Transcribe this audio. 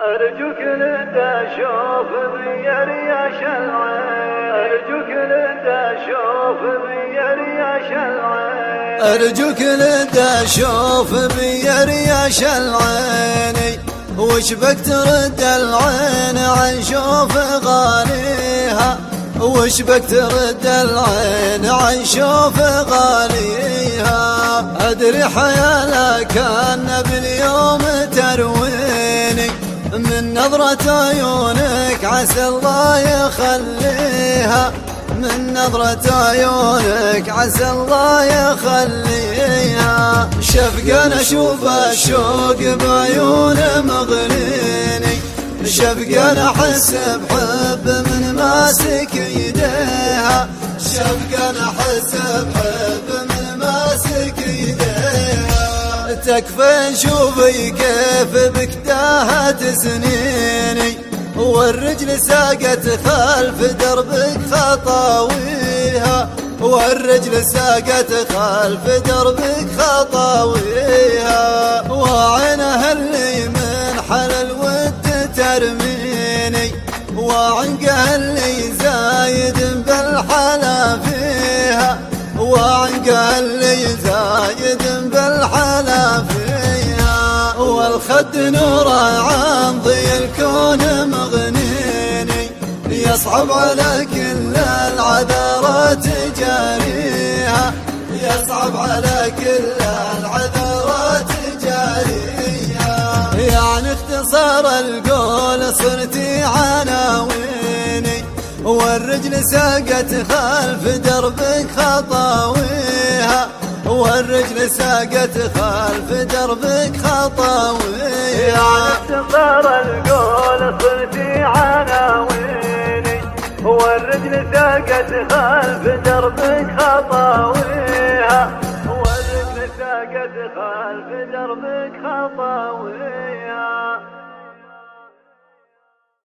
أرجوك لدى شوف بيا رياش العين. أرجوك لدى شوف بيا رياش العين. أرجوك لدى شوف بيا رياش العين. وش بك ترد العين عن شوف غاليها؟ وش بك ترد العين عن شوف غاليها؟ أدري حيالك أن باليوم ترويني من نظرة عيونك عسى الله يخليها. من نظرة عيونك عسى الله يخليها. شفقة أشوف الشوق بعيون مغليني شفقة أحس بحب من ماسك يديها. شفقة أحس بحب تكفى شوفي كيف بك تاهت سنيني والرجل ساقت خلف دربك خطاويها والرجل ساقت خلف دربك خطاويها وعينها اللي من حل الود ترميني. وعنقها اللي زايد بالحلا فيها. وعنقها اللي فيها والخد نوره عن ضي الكون مغنيني يصعب على كل العذارات جاريها. يصعب على كل العذارات جاريها. يعني اختصار القول صرتي عناويني والرجل ساقت خلف دربك خطاويها. والرجل ساقت خلف دربك خطاويها يعني اختصار القول صرتي عناويني والرجل ساقت خلف دربك خطاويها والرجل ساقت خلف دربك خطاويها